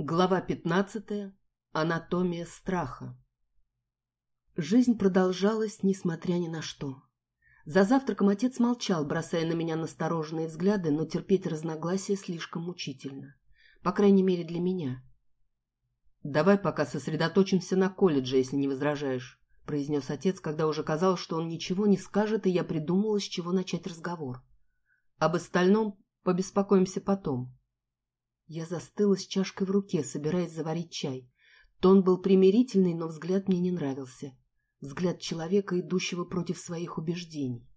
Глава 15. Анатомия страха. Жизнь продолжалась, несмотря ни на что. За завтраком отец молчал, бросая на меня настороженные взгляды, но терпеть разногласия слишком мучительно. По крайней мере, для меня. «Давай пока сосредоточимся на колледже, если не возражаешь», — произнес отец, когда уже казалось, что он ничего не скажет, и я придумала, с чего начать разговор. «Об остальном побеспокоимся потом». Я застыла с чашкой в руке, собираясь заварить чай. Тон был примирительный, но взгляд мне не нравился. Взгляд человека, идущего против своих убеждений.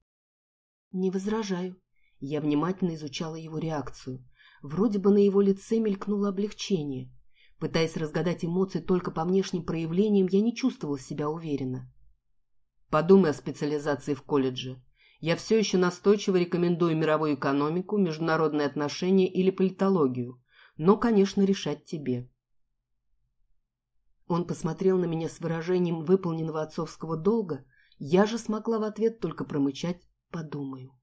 Не возражаю. Я внимательно изучала его реакцию. Вроде бы на его лице мелькнуло облегчение. Пытаясь разгадать эмоции только по внешним проявлениям, я не чувствовала себя уверенно. Подумай о специализации в колледже. Я все еще настойчиво рекомендую мировую экономику, международные отношения или политологию но, конечно, решать тебе. Он посмотрел на меня с выражением выполненного отцовского долга, я же смогла в ответ только промычать «подумаю».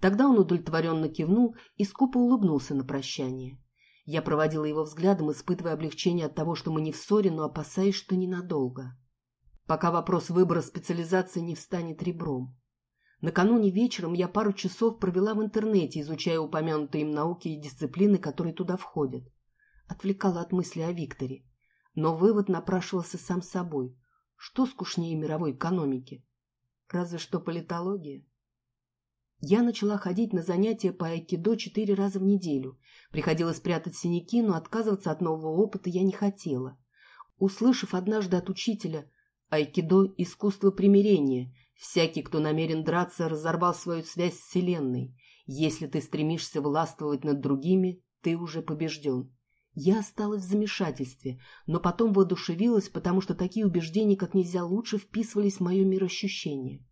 Тогда он удовлетворенно кивнул и скупо улыбнулся на прощание. Я проводила его взглядом, испытывая облегчение от того, что мы не в ссоре, но опасаясь, что ненадолго. Пока вопрос выбора специализации не встанет ребром. Накануне вечером я пару часов провела в интернете, изучая упомянутые им науки и дисциплины, которые туда входят. Отвлекала от мысли о Викторе. Но вывод напрашивался сам собой. Что скучнее мировой экономики? Разве что политология. Я начала ходить на занятия по айкидо четыре раза в неделю. Приходилось прятать синяки, но отказываться от нового опыта я не хотела. Услышав однажды от учителя «Айкидо – искусство примирения», Всякий, кто намерен драться, разорвал свою связь с Вселенной. Если ты стремишься властвовать над другими, ты уже побежден. Я осталась в замешательстве, но потом воодушевилась, потому что такие убеждения как нельзя лучше вписывались в мое мироощущение.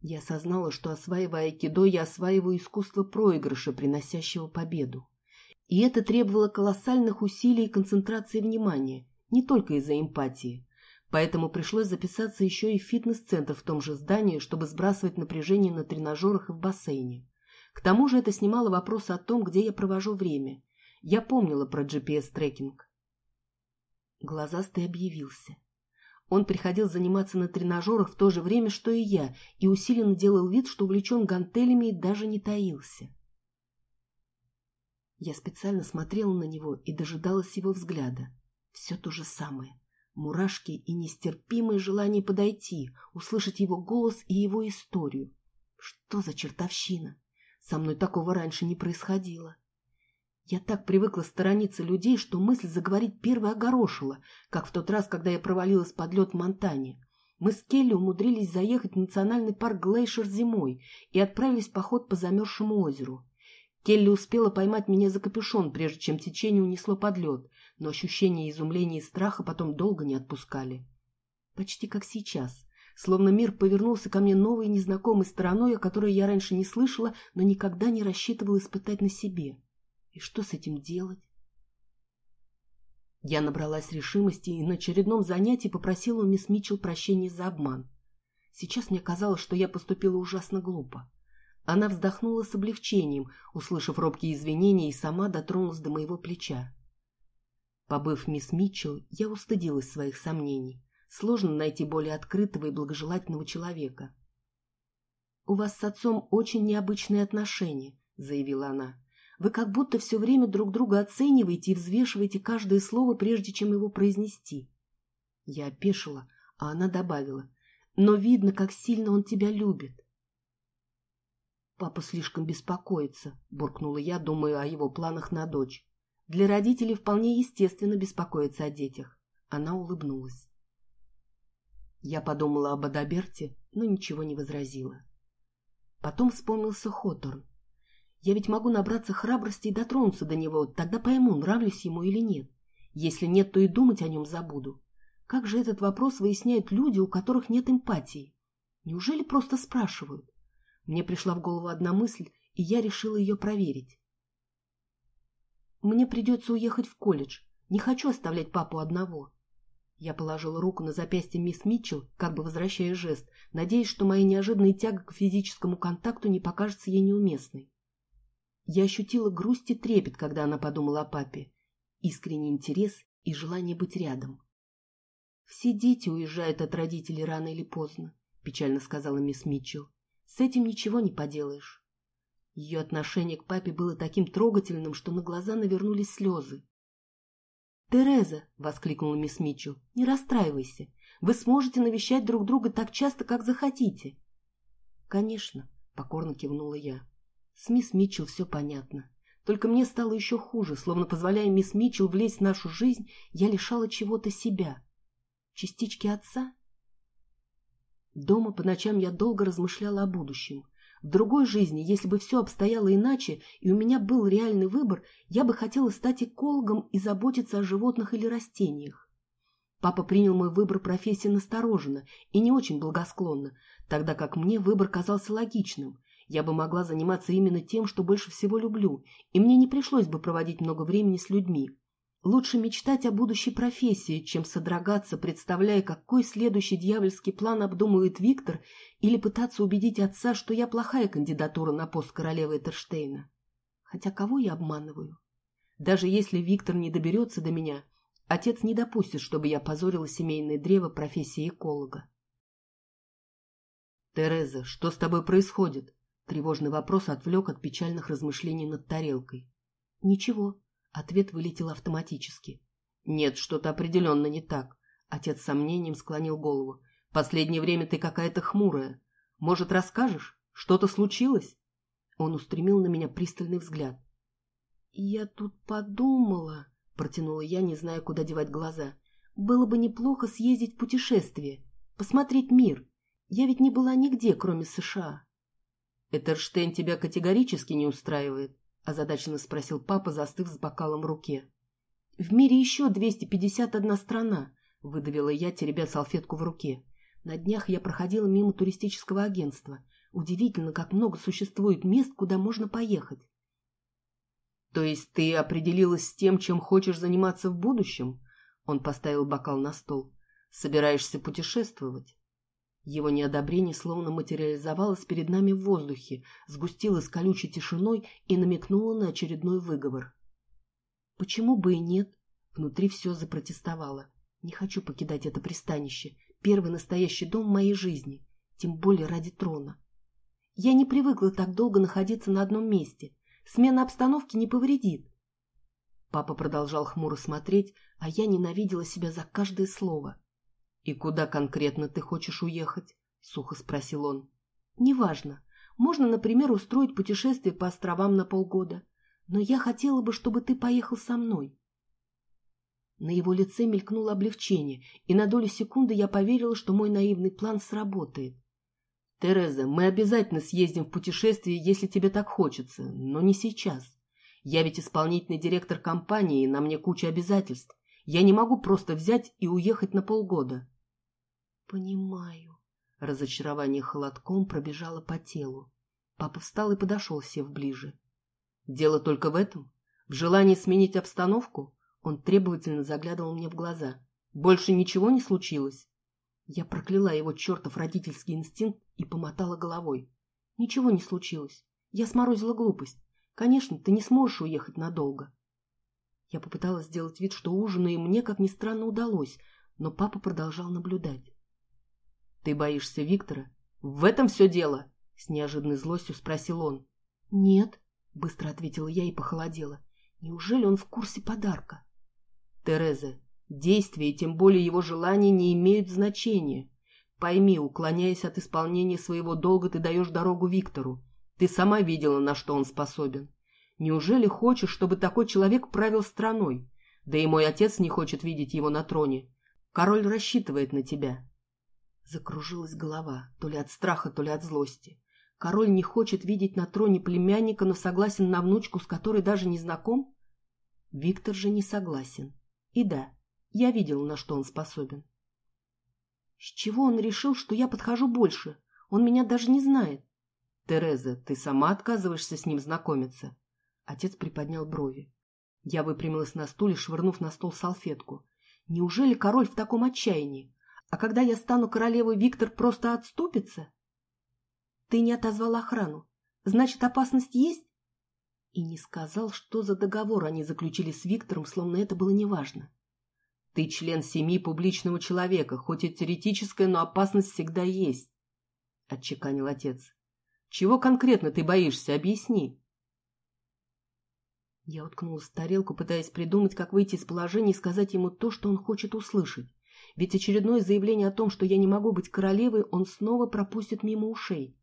Я осознала, что, осваивая айкидо, я осваиваю искусство проигрыша, приносящего победу. И это требовало колоссальных усилий и концентрации внимания, не только из-за эмпатии. Поэтому пришлось записаться еще и в фитнес-центр в том же здании, чтобы сбрасывать напряжение на тренажерах и в бассейне. К тому же это снимало вопрос о том, где я провожу время. Я помнила про GPS-трекинг. Глазастый объявился. Он приходил заниматься на тренажерах в то же время, что и я, и усиленно делал вид, что увлечен гантелями и даже не таился. Я специально смотрела на него и дожидалась его взгляда. Все то же самое. Мурашки и нестерпимое желание подойти, услышать его голос и его историю. Что за чертовщина? Со мной такого раньше не происходило. Я так привыкла сторониться людей, что мысль заговорить первой огорошила, как в тот раз, когда я провалилась под лед в Монтане. Мы с Келли умудрились заехать в национальный парк Глейшер зимой и отправились в поход по замерзшему озеру. Келли успела поймать меня за капюшон, прежде чем течение унесло под лед, но ощущения изумления и страха потом долго не отпускали. Почти как сейчас, словно мир повернулся ко мне новой незнакомой стороной, о которой я раньше не слышала, но никогда не рассчитывала испытать на себе. И что с этим делать? Я набралась решимости и на очередном занятии попросила у мисс Митчелл прощения за обман. Сейчас мне казалось, что я поступила ужасно глупо. Она вздохнула с облегчением, услышав робкие извинения, и сама дотронулась до моего плеча. Побыв мисс Митчелл, я устыдилась своих сомнений. Сложно найти более открытого и благожелательного человека. «У вас с отцом очень необычные отношения», — заявила она. «Вы как будто все время друг друга оцениваете и взвешиваете каждое слово, прежде чем его произнести». Я опешила, а она добавила. «Но видно, как сильно он тебя любит». «Папа слишком беспокоится», — буркнула я, думая о его планах на дочь. Для родителей вполне естественно беспокоиться о детях. Она улыбнулась. Я подумала об Адаберте, но ничего не возразила. Потом вспомнился Хоторн. Я ведь могу набраться храбрости и дотронуться до него, тогда пойму, нравлюсь ему или нет. Если нет, то и думать о нем забуду. Как же этот вопрос выясняют люди, у которых нет эмпатии? Неужели просто спрашивают? Мне пришла в голову одна мысль, и я решила ее проверить. Мне придется уехать в колледж. Не хочу оставлять папу одного. Я положила руку на запястье мисс Митчелл, как бы возвращая жест, надеясь, что моя неожиданная тяга к физическому контакту не покажется ей неуместной. Я ощутила грусть и трепет, когда она подумала о папе, искренний интерес и желание быть рядом. «Все дети уезжают от родителей рано или поздно», — печально сказала мисс Митчелл. «С этим ничего не поделаешь». Ее отношение к папе было таким трогательным, что на глаза навернулись слезы. «Тереза!» — воскликнула мисс Митчелл. «Не расстраивайся. Вы сможете навещать друг друга так часто, как захотите». «Конечно», — покорно кивнула я. С мисс Митчелл все понятно. Только мне стало еще хуже, словно позволяя мисс Митчелл влезть в нашу жизнь, я лишала чего-то себя. Частички отца? Дома по ночам я долго размышляла о будущем. В другой жизни, если бы все обстояло иначе, и у меня был реальный выбор, я бы хотела стать экологом и заботиться о животных или растениях. Папа принял мой выбор профессии настороженно и не очень благосклонно, тогда как мне выбор казался логичным. Я бы могла заниматься именно тем, что больше всего люблю, и мне не пришлось бы проводить много времени с людьми. Лучше мечтать о будущей профессии, чем содрогаться, представляя, какой следующий дьявольский план обдумывает Виктор, или пытаться убедить отца, что я плохая кандидатура на пост королевы Этерштейна. Хотя кого я обманываю? Даже если Виктор не доберется до меня, отец не допустит, чтобы я позорила семейное древо профессии эколога. «Тереза, что с тобой происходит?» Тревожный вопрос отвлек от печальных размышлений над тарелкой. «Ничего». Ответ вылетел автоматически. «Нет, что-то определенно не так». Отец с сомнением склонил голову. «Последнее время ты какая-то хмурая. Может, расскажешь? Что-то случилось?» Он устремил на меня пристальный взгляд. «Я тут подумала», — протянула я, не зная, куда девать глаза. «Было бы неплохо съездить в путешествие, посмотреть мир. Я ведь не была нигде, кроме США». «Этерштейн тебя категорически не устраивает?» – озадаченно спросил папа, застыв с бокалом в руке. «В мире еще 251 страна», – выдавила я, теребя салфетку в руке. На днях я проходила мимо туристического агентства. Удивительно, как много существует мест, куда можно поехать. «То есть ты определилась с тем, чем хочешь заниматься в будущем?» Он поставил бокал на стол. «Собираешься путешествовать?» Его неодобрение словно материализовалось перед нами в воздухе, сгустилось колючей тишиной и намекнуло на очередной выговор. Почему бы и нет? Внутри все запротестовало. Не хочу покидать это пристанище, первый настоящий дом моей жизни, тем более ради трона. Я не привыкла так долго находиться на одном месте. Смена обстановки не повредит. Папа продолжал хмуро смотреть, а я ненавидела себя за каждое слово. «И куда конкретно ты хочешь уехать?» — сухо спросил он. «Неважно. Можно, например, устроить путешествие по островам на полгода. Но я хотела бы, чтобы ты поехал со мной». На его лице мелькнуло облегчение, и на долю секунды я поверила, что мой наивный план сработает. «Тереза, мы обязательно съездим в путешествие, если тебе так хочется, но не сейчас. Я ведь исполнительный директор компании, и на мне куча обязательств. Я не могу просто взять и уехать на полгода. Понимаю. Разочарование холодком пробежало по телу. Папа встал и подошел, сев ближе. Дело только в этом? В желании сменить обстановку? Он требовательно заглядывал мне в глаза. Больше ничего не случилось? Я прокляла его чертов родительский инстинкт и помотала головой. Ничего не случилось. Я сморозила глупость. Конечно, ты не сможешь уехать надолго. Я попыталась сделать вид, что ужинаю, и мне, как ни странно, удалось, но папа продолжал наблюдать. — Ты боишься Виктора? В этом все дело? — с неожиданной злостью спросил он. — Нет, — быстро ответила я и похолодела. Неужели он в курсе подарка? — Тереза, действия и тем более его желания не имеют значения. Пойми, уклоняясь от исполнения своего долга, ты даешь дорогу Виктору. Ты сама видела, на что он способен. Неужели хочешь, чтобы такой человек правил страной? Да и мой отец не хочет видеть его на троне. Король рассчитывает на тебя. Закружилась голова, то ли от страха, то ли от злости. Король не хочет видеть на троне племянника, но согласен на внучку, с которой даже не знаком? Виктор же не согласен. И да, я видел, на что он способен. С чего он решил, что я подхожу больше? Он меня даже не знает. Тереза, ты сама отказываешься с ним знакомиться? Отец приподнял брови. Я выпрямилась на стуле, швырнув на стол салфетку. Неужели король в таком отчаянии? А когда я стану королевой, Виктор просто отступится? Ты не отозвал охрану. Значит, опасность есть? И не сказал, что за договор они заключили с Виктором, словно это было неважно. Ты член семьи публичного человека, хоть и теоретическая, но опасность всегда есть, — отчеканил отец. Чего конкретно ты боишься, объясни. Я уткнулась в тарелку, пытаясь придумать, как выйти из положения и сказать ему то, что он хочет услышать. Ведь очередное заявление о том, что я не могу быть королевой, он снова пропустит мимо ушей.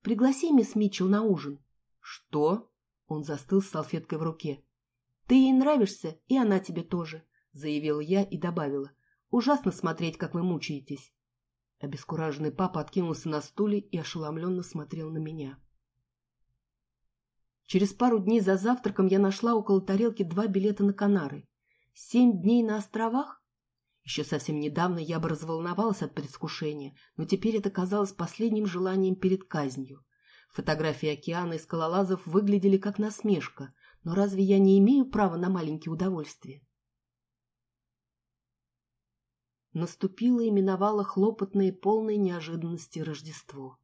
«Пригласи мисс Митчелл на ужин». «Что?» Он застыл с салфеткой в руке. «Ты ей нравишься, и она тебе тоже», — заявила я и добавила. «Ужасно смотреть, как вы мучаетесь». Обескураженный папа откинулся на стуле и ошеломленно смотрел на меня. Через пару дней за завтраком я нашла около тарелки два билета на Канары. Семь дней на островах? Еще совсем недавно я бы разволновалась от предвкушения, но теперь это казалось последним желанием перед казнью. Фотографии океана и скалолазов выглядели как насмешка, но разве я не имею права на маленькие удовольствия? Наступило и миновало хлопотное и полное неожиданности Рождество.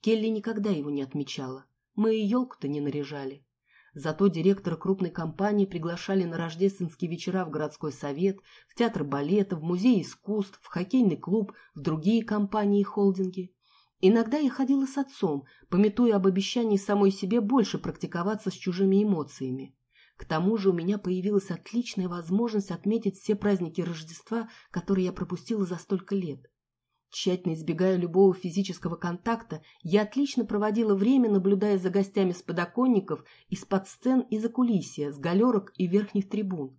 Келли никогда его не отмечала. Мы и елку-то не наряжали. Зато директора крупной компании приглашали на рождественские вечера в городской совет, в театр балета, в музей искусств, в хоккейный клуб, в другие компании и холдинги. Иногда я ходила с отцом, пометуя об обещании самой себе больше практиковаться с чужими эмоциями. К тому же у меня появилась отличная возможность отметить все праздники Рождества, которые я пропустила за столько лет. Тщательно избегая любого физического контакта, я отлично проводила время, наблюдая за гостями с подоконников, из-под сцен и за кулисья, с галерок и верхних трибун.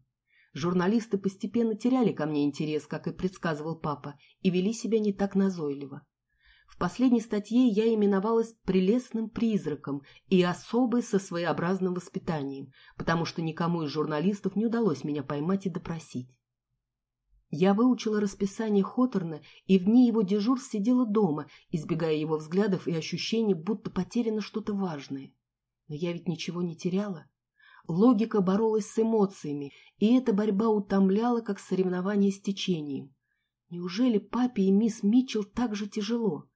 Журналисты постепенно теряли ко мне интерес, как и предсказывал папа, и вели себя не так назойливо. В последней статье я именовалась «прелестным призраком» и особой со своеобразным воспитанием, потому что никому из журналистов не удалось меня поймать и допросить. Я выучила расписание Хоторна и в дни его дежурств сидела дома, избегая его взглядов и ощущений, будто потеряно что-то важное. Но я ведь ничего не теряла. Логика боролась с эмоциями, и эта борьба утомляла, как соревнование с течением. Неужели папе и мисс Митчелл так же тяжело?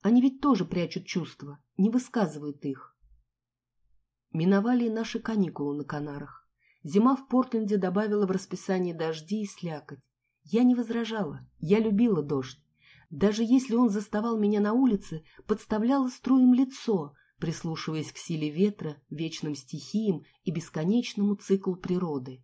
Они ведь тоже прячут чувства, не высказывают их. Миновали наши каникулы на Канарах. Зима в Портленде добавила в расписание дожди и слякоть. Я не возражала, я любила дождь. Даже если он заставал меня на улице, подставляла струем лицо, прислушиваясь к силе ветра, вечным стихиям и бесконечному циклу природы.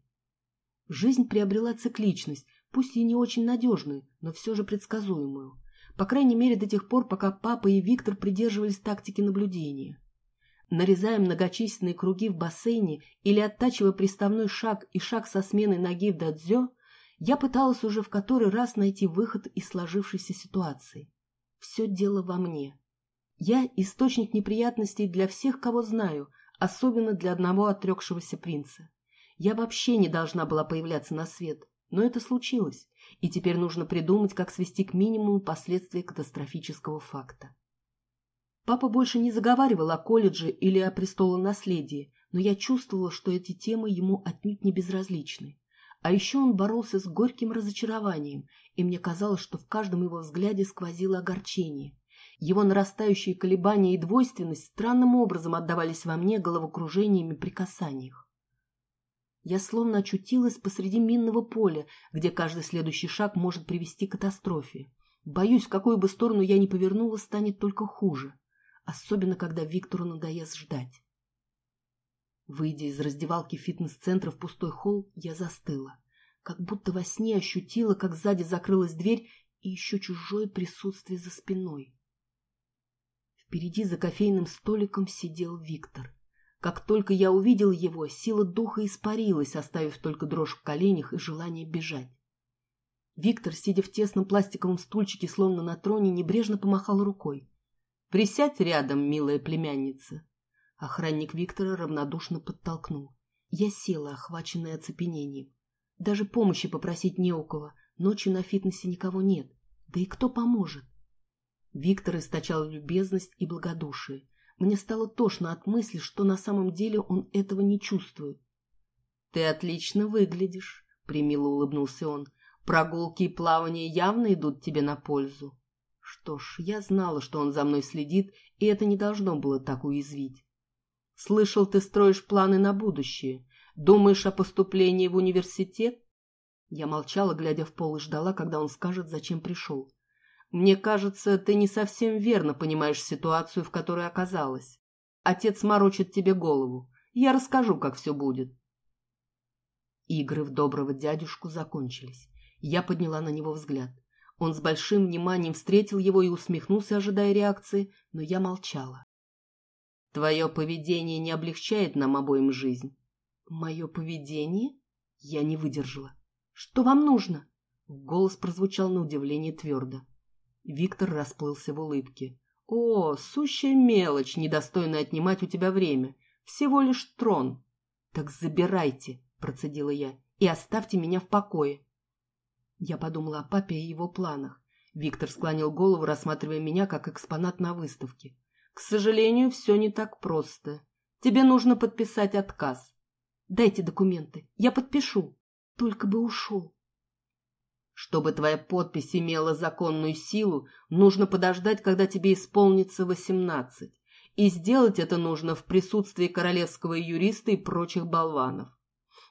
Жизнь приобрела цикличность, пусть и не очень надежную, но все же предсказуемую. По крайней мере, до тех пор, пока папа и Виктор придерживались тактики наблюдения. Нарезая многочисленные круги в бассейне или оттачивая приставной шаг и шаг со сменой ноги в дадзё, я пыталась уже в который раз найти выход из сложившейся ситуации. Все дело во мне. Я источник неприятностей для всех, кого знаю, особенно для одного отрекшегося принца. Я вообще не должна была появляться на свет, но это случилось, и теперь нужно придумать, как свести к минимуму последствия катастрофического факта. Папа больше не заговаривал о колледже или о престолонаследии, но я чувствовала, что эти темы ему отнюдь не безразличны. А еще он боролся с горьким разочарованием, и мне казалось, что в каждом его взгляде сквозило огорчение. Его нарастающие колебания и двойственность странным образом отдавались во мне головокружениями при касаниях. Я словно очутилась посреди минного поля, где каждый следующий шаг может привести к катастрофе. Боюсь, в какую бы сторону я ни повернула, станет только хуже. Особенно, когда Виктору надоест ждать. Выйдя из раздевалки фитнес-центра в пустой холл, я застыла. Как будто во сне ощутила, как сзади закрылась дверь и еще чужое присутствие за спиной. Впереди за кофейным столиком сидел Виктор. Как только я увидел его, сила духа испарилась, оставив только дрожь в коленях и желание бежать. Виктор, сидя в тесном пластиковом стульчике, словно на троне, небрежно помахал рукой. «Присядь рядом, милая племянница!» Охранник Виктора равнодушно подтолкнул. Я села, охваченная оцепенением. Даже помощи попросить не у кого. Ночью на фитнесе никого нет. Да и кто поможет? Виктор источал любезность и благодушие. Мне стало тошно от мысли, что на самом деле он этого не чувствует. — Ты отлично выглядишь, — примило улыбнулся он. — Прогулки и плавания явно идут тебе на пользу. Что ж, я знала, что он за мной следит, и это не должно было так уязвить. Слышал, ты строишь планы на будущее. Думаешь о поступлении в университет? Я молчала, глядя в пол, и ждала, когда он скажет, зачем пришел. Мне кажется, ты не совсем верно понимаешь ситуацию, в которой оказалась. Отец морочит тебе голову. Я расскажу, как все будет. Игры в доброго дядюшку закончились. Я подняла на него взгляд. Он с большим вниманием встретил его и усмехнулся, ожидая реакции, но я молчала. Твое поведение не облегчает нам обоим жизнь. Мое поведение? Я не выдержала. Что вам нужно? Голос прозвучал на удивление твердо. Виктор расплылся в улыбке. О, сущая мелочь, недостойная отнимать у тебя время. Всего лишь трон. Так забирайте, процедила я, и оставьте меня в покое. Я подумала о папе и его планах. Виктор склонил голову, рассматривая меня как экспонат на выставке. «К сожалению, все не так просто. Тебе нужно подписать отказ. Дайте документы, я подпишу. Только бы ушел». Чтобы твоя подпись имела законную силу, нужно подождать, когда тебе исполнится восемнадцать. И сделать это нужно в присутствии королевского юриста и прочих болванов.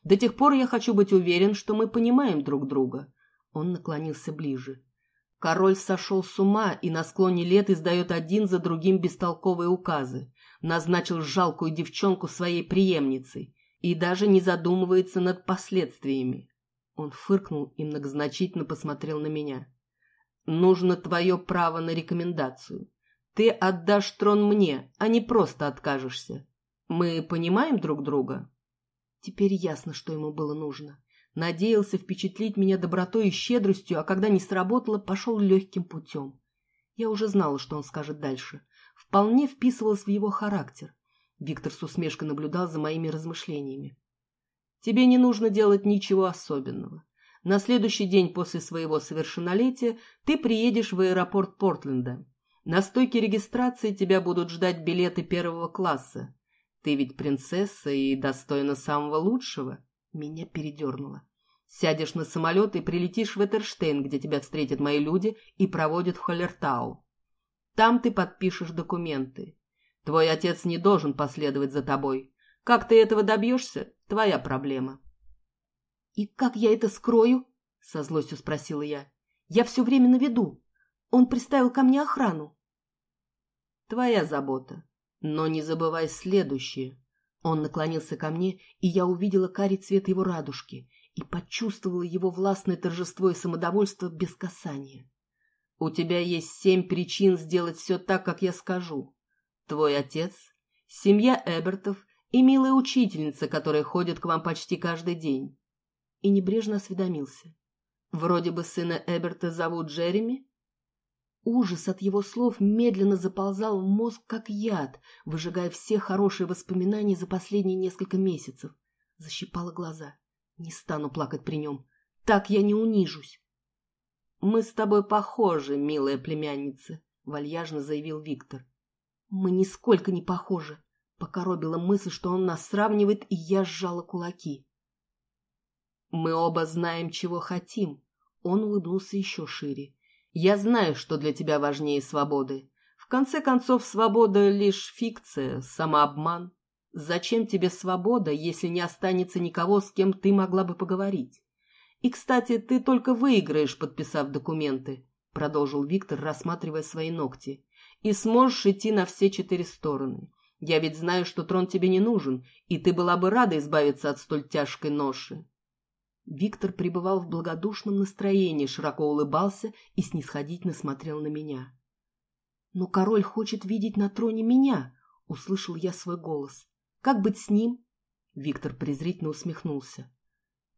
До тех пор я хочу быть уверен, что мы понимаем друг друга. Он наклонился ближе. Король сошел с ума и на склоне лет издает один за другим бестолковые указы. Назначил жалкую девчонку своей преемницей и даже не задумывается над последствиями. Он фыркнул и многозначительно посмотрел на меня. «Нужно твое право на рекомендацию. Ты отдашь трон мне, а не просто откажешься. Мы понимаем друг друга?» Теперь ясно, что ему было нужно. Надеялся впечатлить меня добротой и щедростью, а когда не сработало, пошел легким путем. Я уже знала, что он скажет дальше. Вполне вписывалось в его характер. Виктор с усмешкой наблюдал за моими размышлениями. «Тебе не нужно делать ничего особенного. На следующий день после своего совершеннолетия ты приедешь в аэропорт Портленда. На стойке регистрации тебя будут ждать билеты первого класса. Ты ведь принцесса и достойна самого лучшего. Меня передернуло. Сядешь на самолет и прилетишь в Этерштейн, где тебя встретят мои люди и проводят в Холлертау. Там ты подпишешь документы. Твой отец не должен последовать за тобой. Как ты этого добьешься, твоя проблема. — И как я это скрою? — со злостью спросила я. — Я все время на виду. Он приставил ко мне охрану. — Твоя забота. Но не забывай следующее. Он наклонился ко мне, и я увидела карий цвет его радужки и почувствовала его властное торжество и самодовольство без касания. «У тебя есть семь причин сделать все так, как я скажу. Твой отец, семья Эбертов и милая учительница, которая ходит к вам почти каждый день». И небрежно осведомился. «Вроде бы сына Эберта зовут Джереми?» Ужас от его слов медленно заползал в мозг, как яд, выжигая все хорошие воспоминания за последние несколько месяцев. Защипала глаза. Не стану плакать при нем. Так я не унижусь. «Мы с тобой похожи, милая племянница», — вальяжно заявил Виктор. «Мы нисколько не похожи», — покоробила мысль, что он нас сравнивает, и я сжала кулаки. «Мы оба знаем, чего хотим», — он улыбнулся еще шире. Я знаю, что для тебя важнее свободы. В конце концов, свобода — лишь фикция, самообман. Зачем тебе свобода, если не останется никого, с кем ты могла бы поговорить? И, кстати, ты только выиграешь, подписав документы, — продолжил Виктор, рассматривая свои ногти, — и сможешь идти на все четыре стороны. Я ведь знаю, что трон тебе не нужен, и ты была бы рада избавиться от столь тяжкой ноши. Виктор пребывал в благодушном настроении, широко улыбался и снисходительно смотрел на меня. «Но король хочет видеть на троне меня!» — услышал я свой голос. «Как быть с ним?» Виктор презрительно усмехнулся.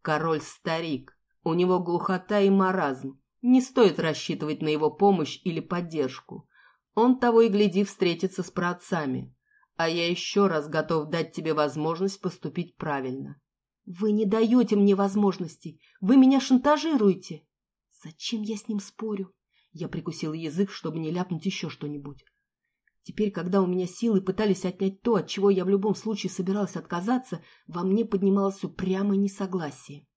«Король старик, у него глухота и маразм. Не стоит рассчитывать на его помощь или поддержку. Он того и гляди встретится с праотцами. А я еще раз готов дать тебе возможность поступить правильно. Вы не даете мне возможностей. Вы меня шантажируете. Зачем я с ним спорю? Я прикусила язык, чтобы не ляпнуть еще что-нибудь. Теперь, когда у меня силы пытались отнять то, от чего я в любом случае собиралась отказаться, во мне поднималось упрямое несогласие.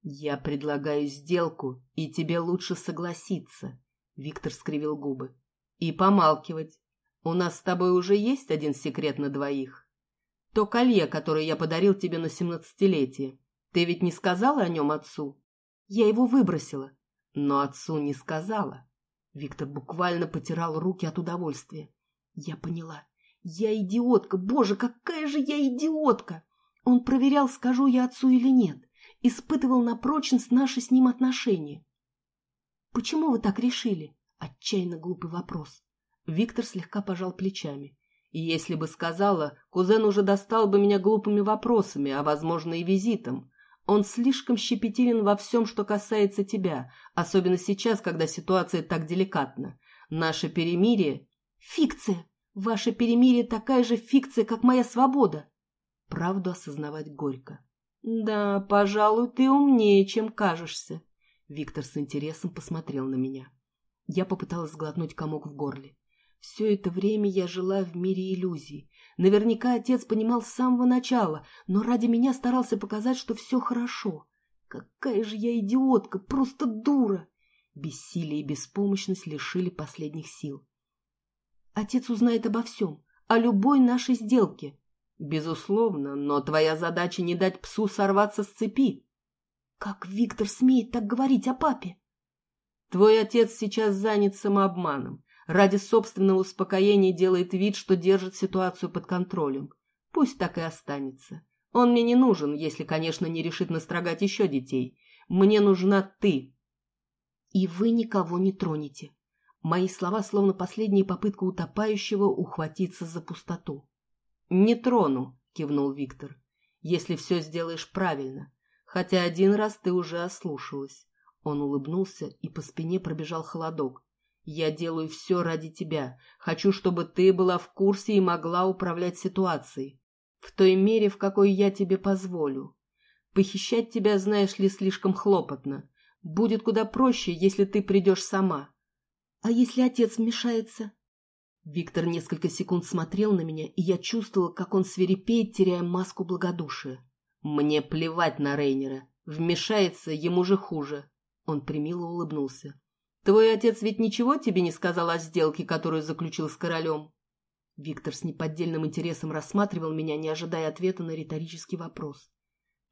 «Я предлагаю сделку, и тебе лучше согласиться», — Виктор скривил губы. «И помалкивать. У нас с тобой уже есть один секрет на двоих. То колье, которое я подарил тебе на семнадцатилетие. Ты ведь не сказала о нем отцу? Я его выбросила. Но отцу не сказала. Виктор буквально потирал руки от удовольствия. Я поняла. Я идиотка. Боже, какая же я идиотка! Он проверял, скажу я отцу или нет. Испытывал на прочность наши с ним отношения. Почему вы так решили? Отчаянно глупый вопрос. Виктор слегка пожал плечами. И если бы сказала, кузен уже достал бы меня глупыми вопросами, а, возможно, и визитом. Он слишком щепетилен во всем, что касается тебя, особенно сейчас, когда ситуация так деликатна. Наше перемирие... Фикция! Ваше перемирие такая же фикция, как моя свобода. Правду осознавать горько. Да, пожалуй, ты умнее, чем кажешься. Виктор с интересом посмотрел на меня. Я попыталась сглотнуть комок в горле. Все это время я жила в мире иллюзий. Наверняка отец понимал с самого начала, но ради меня старался показать, что все хорошо. Какая же я идиотка, просто дура! Бессилие и беспомощность лишили последних сил. Отец узнает обо всем, о любой нашей сделке. Безусловно, но твоя задача не дать псу сорваться с цепи. Как Виктор смеет так говорить о папе? Твой отец сейчас занят самообманом ради собственного успокоения делает вид, что держит ситуацию под контролем. Пусть так и останется. Он мне не нужен, если, конечно, не решит настрогать еще детей. Мне нужна ты. И вы никого не тронете. Мои слова словно последняя попытка утопающего ухватиться за пустоту. «Не трону», — кивнул Виктор, — «если все сделаешь правильно. Хотя один раз ты уже ослушалась». Он улыбнулся, и по спине пробежал холодок. Я делаю все ради тебя. Хочу, чтобы ты была в курсе и могла управлять ситуацией. В той мере, в какой я тебе позволю. Похищать тебя, знаешь ли, слишком хлопотно. Будет куда проще, если ты придешь сама. А если отец вмешается? Виктор несколько секунд смотрел на меня, и я чувствовала, как он свирепеет, теряя маску благодушия. Мне плевать на Рейнера. Вмешается, ему же хуже. Он примило улыбнулся. Твой отец ведь ничего тебе не сказал о сделке, которую заключил с королем?» Виктор с неподдельным интересом рассматривал меня, не ожидая ответа на риторический вопрос.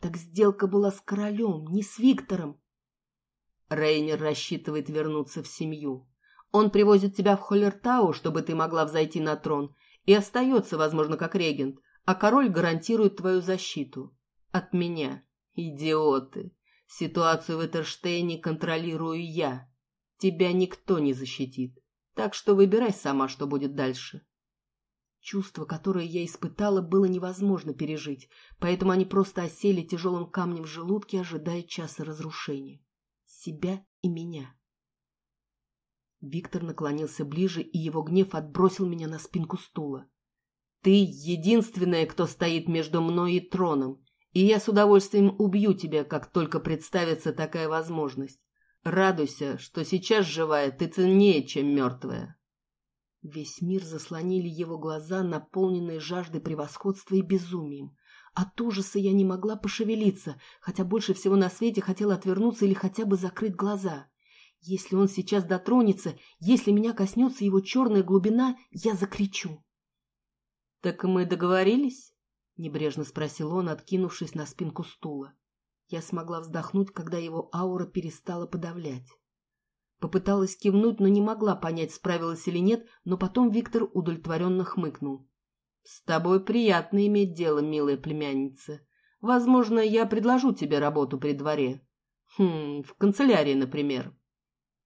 «Так сделка была с королем, не с Виктором!» Рейнер рассчитывает вернуться в семью. Он привозит тебя в Холлертау, чтобы ты могла взойти на трон, и остается, возможно, как регент, а король гарантирует твою защиту. От меня. Идиоты. Ситуацию в Этерштейне контролирую я. Тебя никто не защитит. Так что выбирай сама, что будет дальше. Чувство, которое я испытала, было невозможно пережить, поэтому они просто осели тяжелым камнем в желудке, ожидая часа разрушения. Себя и меня. Виктор наклонился ближе, и его гнев отбросил меня на спинку стула. «Ты единственная, кто стоит между мной и троном, и я с удовольствием убью тебя, как только представится такая возможность. Радуйся, что сейчас живая ты ценнее, чем мертвая. Весь мир заслонили его глаза, наполненные жаждой превосходства и безумием. От ужаса я не могла пошевелиться, хотя больше всего на свете хотела отвернуться или хотя бы закрыть глаза. Если он сейчас дотронется, если меня коснется его черная глубина, я закричу. — Так мы договорились? — небрежно спросил он, откинувшись на спинку стула. Я смогла вздохнуть, когда его аура перестала подавлять. Попыталась кивнуть, но не могла понять, справилась или нет, но потом Виктор удовлетворенно хмыкнул. — С тобой приятно иметь дело, милая племянница. Возможно, я предложу тебе работу при дворе. Хм, в канцелярии, например.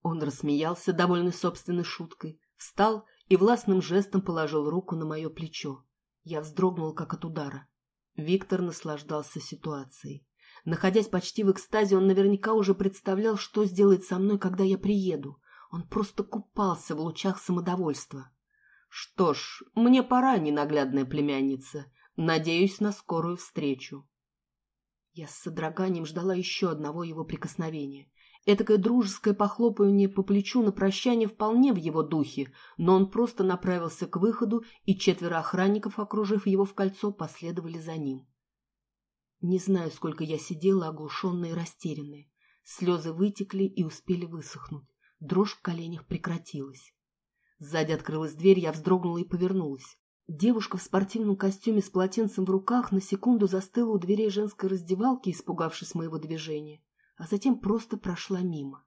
Он рассмеялся, довольный собственной шуткой, встал и властным жестом положил руку на мое плечо. Я вздрогнула, как от удара. Виктор наслаждался ситуацией. Находясь почти в экстазе, он наверняка уже представлял, что сделает со мной, когда я приеду. Он просто купался в лучах самодовольства. Что ж, мне пора, ненаглядная племянница. Надеюсь на скорую встречу. Я с содроганием ждала еще одного его прикосновения. Этакое дружеское похлопывание по плечу на прощание вполне в его духе, но он просто направился к выходу, и четверо охранников, окружив его в кольцо, последовали за ним. Не знаю, сколько я сидела, оглушенная и растерянная. Слезы вытекли и успели высохнуть. Дрожь в коленях прекратилась. Сзади открылась дверь, я вздрогнула и повернулась. Девушка в спортивном костюме с полотенцем в руках на секунду застыла у дверей женской раздевалки, испугавшись моего движения, а затем просто прошла мимо.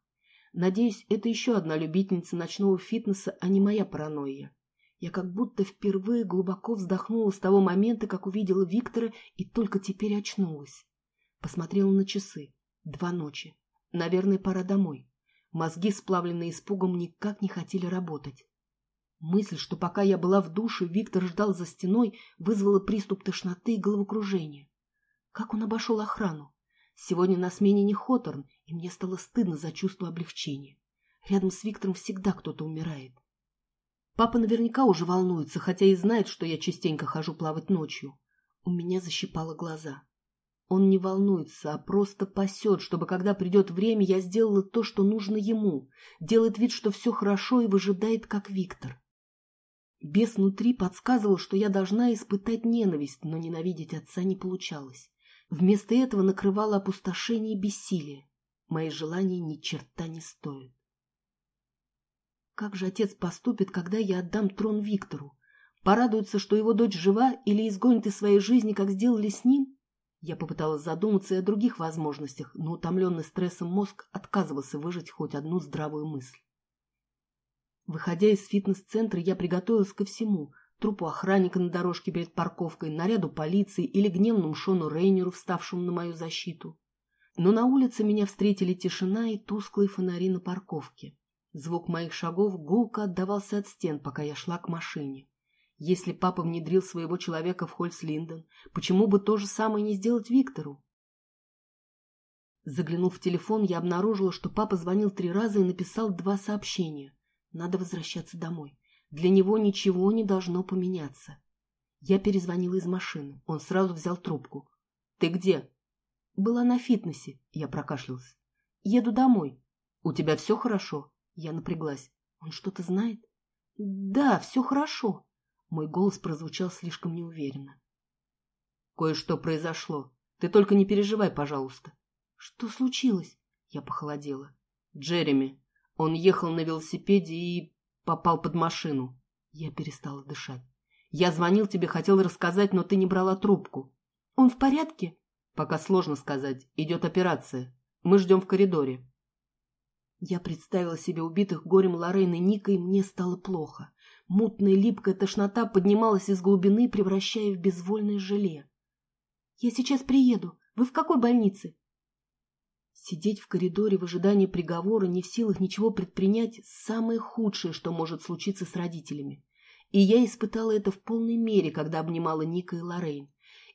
Надеюсь, это еще одна любительница ночного фитнеса, а не моя паранойя. Я как будто впервые глубоко вздохнула с того момента, как увидела Виктора и только теперь очнулась. Посмотрела на часы. Два ночи. Наверное, пора домой. Мозги, сплавленные испугом, никак не хотели работать. Мысль, что пока я была в душе, Виктор ждал за стеной, вызвала приступ тошноты и головокружения. Как он обошел охрану? Сегодня на смене не Хоторн, и мне стало стыдно за чувство облегчения. Рядом с Виктором всегда кто-то умирает. Папа наверняка уже волнуется, хотя и знает, что я частенько хожу плавать ночью. У меня защипало глаза. Он не волнуется, а просто пасет, чтобы, когда придет время, я сделала то, что нужно ему. Делает вид, что все хорошо и выжидает, как Виктор. Бес внутри подсказывал, что я должна испытать ненависть, но ненавидеть отца не получалось. Вместо этого накрывало опустошение и бессилие. Мои желания ни черта не стоят. Как же отец поступит, когда я отдам трон Виктору? Порадуется, что его дочь жива, или изгонит из своей жизни, как сделали с ним? Я попыталась задуматься и о других возможностях, но утомленный стрессом мозг отказывался выжить хоть одну здравую мысль. Выходя из фитнес-центра, я приготовилась ко всему – трупу охранника на дорожке перед парковкой, наряду полиции или гневному Шону Рейнеру, вставшему на мою защиту. Но на улице меня встретили тишина и тусклые фонари на парковке. Звук моих шагов гулко отдавался от стен, пока я шла к машине. Если папа внедрил своего человека в Хольц-Линден, почему бы то же самое не сделать Виктору? Заглянув в телефон, я обнаружила, что папа звонил три раза и написал два сообщения. Надо возвращаться домой. Для него ничего не должно поменяться. Я перезвонила из машины. Он сразу взял трубку. «Ты где?» «Была на фитнесе», — я прокашлялась. «Еду домой». «У тебя все хорошо?» Я напряглась. «Он что-то знает?» «Да, все хорошо». Мой голос прозвучал слишком неуверенно. «Кое-что произошло. Ты только не переживай, пожалуйста». «Что случилось?» Я похолодела. «Джереми. Он ехал на велосипеде и попал под машину». Я перестала дышать. «Я звонил тебе, хотел рассказать, но ты не брала трубку». «Он в порядке?» «Пока сложно сказать. Идет операция. Мы ждем в коридоре». Я представила себе убитых горем Лоррейн и Ника, и мне стало плохо. Мутная липкая тошнота поднималась из глубины, превращая в безвольное желе. «Я сейчас приеду. Вы в какой больнице?» Сидеть в коридоре в ожидании приговора, не в силах ничего предпринять, самое худшее, что может случиться с родителями. И я испытала это в полной мере, когда обнимала Ника и Лоррейн.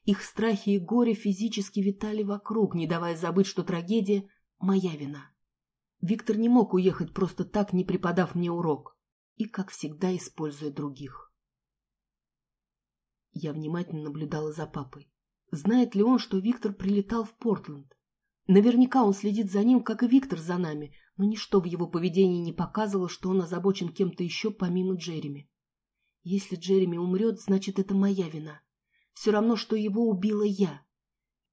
Их страхи и горе физически витали вокруг, не давая забыть, что трагедия — моя вина. Виктор не мог уехать просто так, не преподав мне урок и, как всегда, используя других. Я внимательно наблюдала за папой. Знает ли он, что Виктор прилетал в Портленд? Наверняка он следит за ним, как и Виктор за нами, но ничто в его поведении не показывало, что он озабочен кем-то еще помимо Джереми. Если Джереми умрет, значит, это моя вина. Все равно, что его убила я.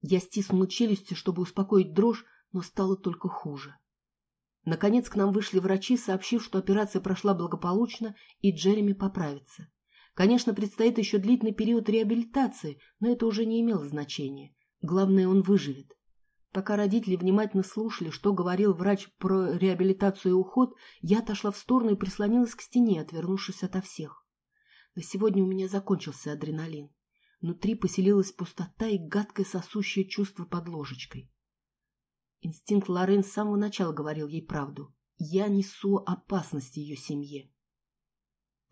Я стиснула челюсти, чтобы успокоить дрожь, но стало только хуже. Наконец к нам вышли врачи, сообщив, что операция прошла благополучно и Джереми поправится. Конечно, предстоит еще длительный период реабилитации, но это уже не имело значения. Главное, он выживет. Пока родители внимательно слушали, что говорил врач про реабилитацию и уход, я отошла в сторону и прислонилась к стене, отвернувшись ото всех. На сегодня у меня закончился адреналин. Внутри поселилась пустота и гадкое сосущее чувство под ложечкой. Инстинкт Лорен с самого начала говорил ей правду. Я несу опасность ее семье.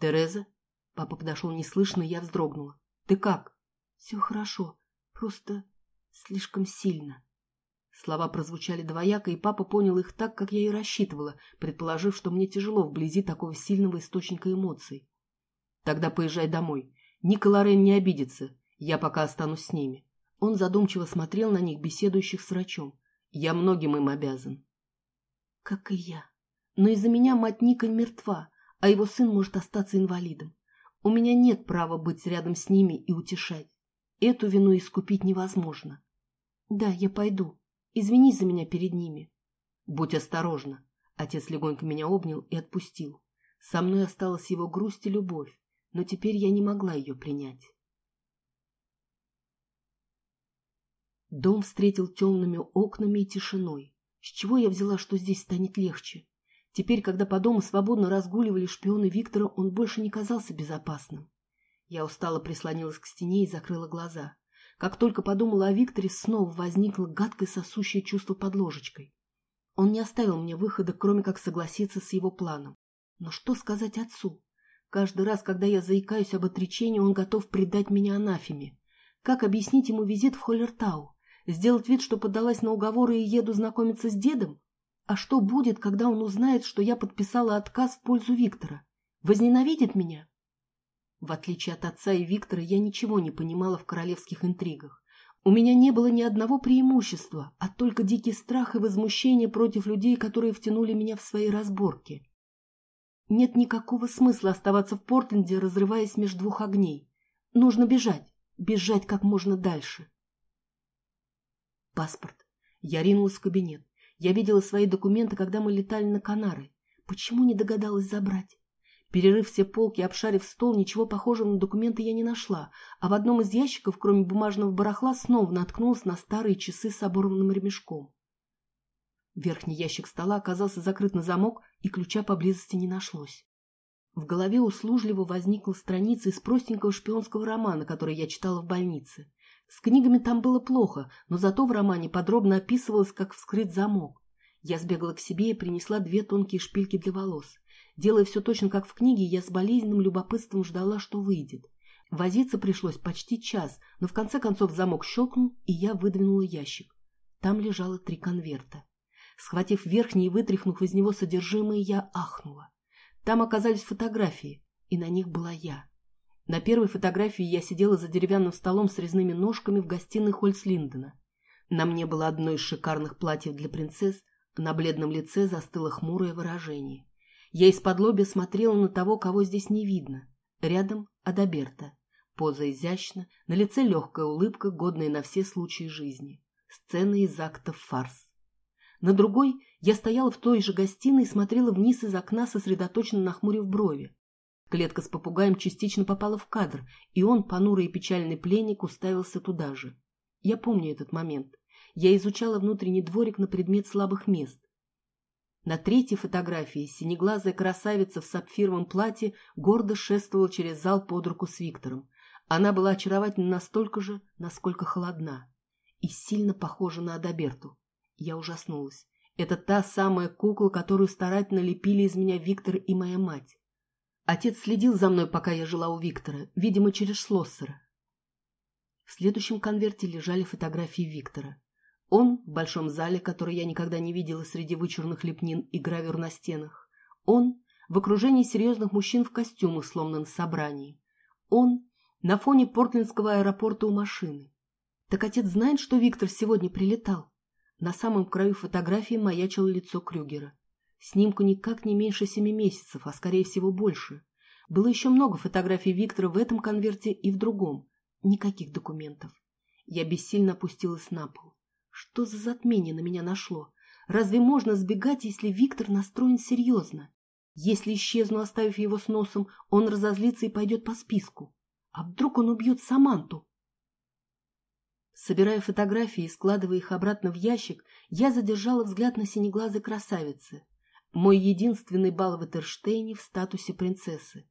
«Тереза?» Папа подошел неслышно, я вздрогнула. «Ты как?» «Все хорошо, просто слишком сильно». Слова прозвучали двояко, и папа понял их так, как я и рассчитывала, предположив, что мне тяжело вблизи такого сильного источника эмоций. «Тогда поезжай домой. Ника Лорен не обидится. Я пока останусь с ними». Он задумчиво смотрел на них, беседующих с врачом. Я многим им обязан. Как и я. Но из-за меня мать Ника мертва, а его сын может остаться инвалидом. У меня нет права быть рядом с ними и утешать. Эту вину искупить невозможно. Да, я пойду. Извини за меня перед ними. Будь осторожна. Отец легонько меня обнял и отпустил. Со мной осталась его грусть и любовь. но теперь я не могла ее принять. Дом встретил темными окнами и тишиной. С чего я взяла, что здесь станет легче? Теперь, когда по дому свободно разгуливали шпионы Виктора, он больше не казался безопасным. Я устало прислонилась к стене и закрыла глаза. Как только подумала о Викторе, снова возникло гадкое сосущее чувство под ложечкой. Он не оставил мне выхода, кроме как согласиться с его планом. Но что сказать отцу? Каждый раз, когда я заикаюсь об отречении, он готов предать меня анафеме. Как объяснить ему визит в Холлертау? Сделать вид, что поддалась на уговоры и еду знакомиться с дедом? А что будет, когда он узнает, что я подписала отказ в пользу Виктора? Возненавидит меня? В отличие от отца и Виктора, я ничего не понимала в королевских интригах. У меня не было ни одного преимущества, а только дикий страх и возмущение против людей, которые втянули меня в свои разборки. Нет никакого смысла оставаться в Портленде, разрываясь между двух огней. Нужно бежать, бежать как можно дальше. Паспорт. Я ринулась в кабинет. Я видела свои документы, когда мы летали на Канары. Почему не догадалась забрать? Перерыв все полки, обшарив стол, ничего похожего на документы я не нашла, а в одном из ящиков, кроме бумажного барахла, снова наткнулась на старые часы с оборванным ремешком. Верхний ящик стола оказался закрыт на замок, и ключа поблизости не нашлось. В голове услужливо возникла страница из простенького шпионского романа, который я читала в больнице. С книгами там было плохо, но зато в романе подробно описывалось, как вскрыть замок. Я сбегала к себе и принесла две тонкие шпильки для волос. Делая все точно как в книге, я с болезненным любопытством ждала, что выйдет. Возиться пришлось почти час, но в конце концов замок щелкнул, и я выдвинула ящик. Там лежало три конверта. Схватив верхний и вытряхнув из него содержимое, я ахнула. Там оказались фотографии, и на них была я. На первой фотографии я сидела за деревянным столом с резными ножками в гостиной Хольцлиндена. На мне было одно из шикарных платьев для принцесс, на бледном лице застыло хмурое выражение. Я из-под лобя смотрела на того, кого здесь не видно. Рядом Адаберта. Поза изящна, на лице легкая улыбка, годная на все случаи жизни. Сцена из актов фарс. На другой я стояла в той же гостиной и смотрела вниз из окна, сосредоточенно нахмурив брови. Клетка с попугаем частично попала в кадр, и он, понурый и печальный пленник, уставился туда же. Я помню этот момент. Я изучала внутренний дворик на предмет слабых мест. На третьей фотографии синеглазая красавица в сапфировом платье гордо шествовала через зал под руку с Виктором. Она была очаровательна настолько же, насколько холодна. И сильно похожа на Адаберту. Я ужаснулась. Это та самая кукла, которую старательно лепили из меня Виктор и моя мать. Отец следил за мной, пока я жила у Виктора, видимо, через Шлоссера. В следующем конверте лежали фотографии Виктора. Он в большом зале, который я никогда не видела среди вычурных лепнин и гравюр на стенах. Он в окружении серьезных мужчин в костюмах, словно на собрании. Он на фоне портлендского аэропорта у машины. Так отец знает, что Виктор сегодня прилетал? На самом краю фотографии маячило лицо Крюгера. Снимку никак не меньше семи месяцев, а скорее всего больше. Было еще много фотографий Виктора в этом конверте и в другом. Никаких документов. Я бессильно опустилась на пол. Что за затмение на меня нашло? Разве можно сбегать, если Виктор настроен серьезно? Если исчезну, оставив его с носом, он разозлится и пойдет по списку. А вдруг он убьет Саманту? Собирая фотографии и складывая их обратно в ящик, я задержала взгляд на синеглазой красавицы. Мой единственный бал в Этерштейне в статусе принцессы.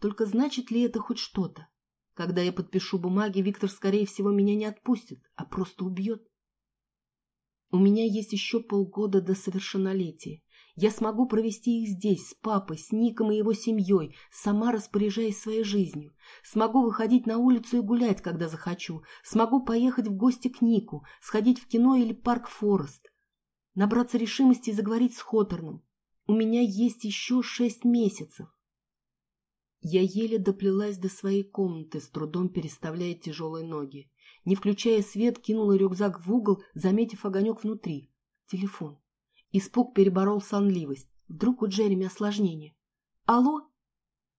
Только значит ли это хоть что-то? Когда я подпишу бумаги, Виктор, скорее всего, меня не отпустит, а просто убьет. У меня есть еще полгода до совершеннолетия. Я смогу провести их здесь, с папой, с Ником и его семьей, сама распоряжаясь своей жизнью. Смогу выходить на улицу и гулять, когда захочу. Смогу поехать в гости к Нику, сходить в кино или парк Форест набраться решимости и заговорить с Хоторном. У меня есть еще шесть месяцев. Я еле доплелась до своей комнаты, с трудом переставляя тяжелые ноги. Не включая свет, кинула рюкзак в угол, заметив огонек внутри. Телефон. Испуг переборол сонливость. Вдруг у Джереми осложнение. «Алло?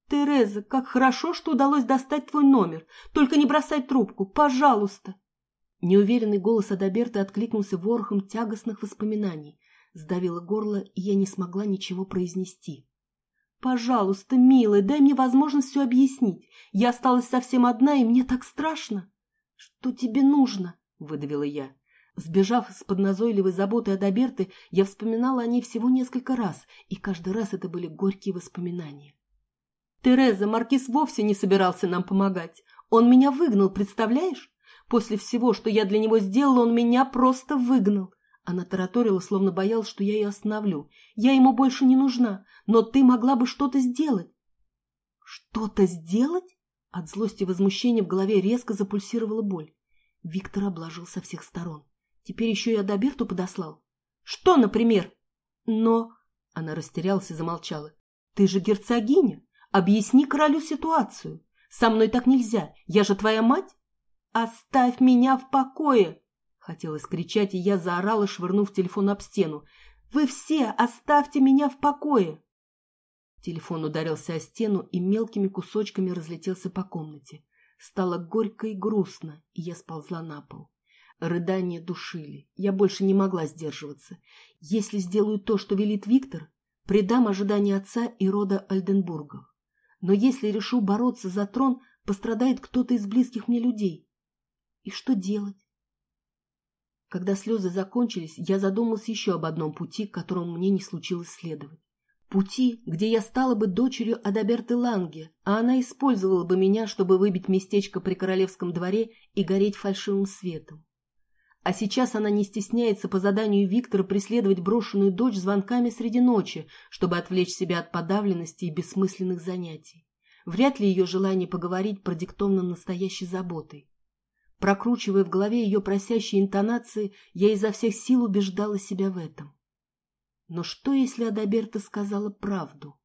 Тереза, как хорошо, что удалось достать твой номер. Только не бросай трубку, пожалуйста!» Неуверенный голос Адаберты откликнулся ворохом тягостных воспоминаний, сдавило горло, и я не смогла ничего произнести. Пожалуйста, милая, дай мне возможность все объяснить. Я осталась совсем одна, и мне так страшно. Что тебе нужно? Выдавила я. Сбежав из-под назойливой заботы от Аберты, я вспоминала о ней всего несколько раз, и каждый раз это были горькие воспоминания. Тереза, Маркиз вовсе не собирался нам помогать. Он меня выгнал, представляешь? После всего, что я для него сделала, он меня просто выгнал. Она тараторила, словно боялась, что я ее остановлю. Я ему больше не нужна, но ты могла бы что-то сделать. Что-то сделать? От злости и возмущения в голове резко запульсировала боль. Виктор обложил со всех сторон. Теперь еще и Адаберту подослал. Что, например? Но... Она растерялась и замолчала. Ты же герцогиня. Объясни королю ситуацию. Со мной так нельзя. Я же твоя мать. Оставь меня в покое. Хотелось кричать, и я заорала, швырнув телефон об стену. Вы все оставьте меня в покое. Телефон ударился о стену и мелкими кусочками разлетелся по комнате. Стало горько и грустно, и я сползла на пол. Рыдания душили. Я больше не могла сдерживаться. Если сделаю то, что велит Виктор, предам ожидания отца и рода Альденбургов. Но если решу бороться за трон, пострадает кто-то из близких мне людей. И что делать? Когда слезы закончились, я задумалась еще об одном пути, которому мне не случилось следовать. Пути, где я стала бы дочерью Адаберты Ланге, а она использовала бы меня, чтобы выбить местечко при королевском дворе и гореть фальшивым светом. А сейчас она не стесняется по заданию Виктора преследовать брошенную дочь звонками среди ночи, чтобы отвлечь себя от подавленности и бессмысленных занятий. Вряд ли ее желание поговорить продиктовано настоящей заботой. Прокручивая в голове ее просящие интонации, я изо всех сил убеждала себя в этом. Но что, если Адаберта сказала правду?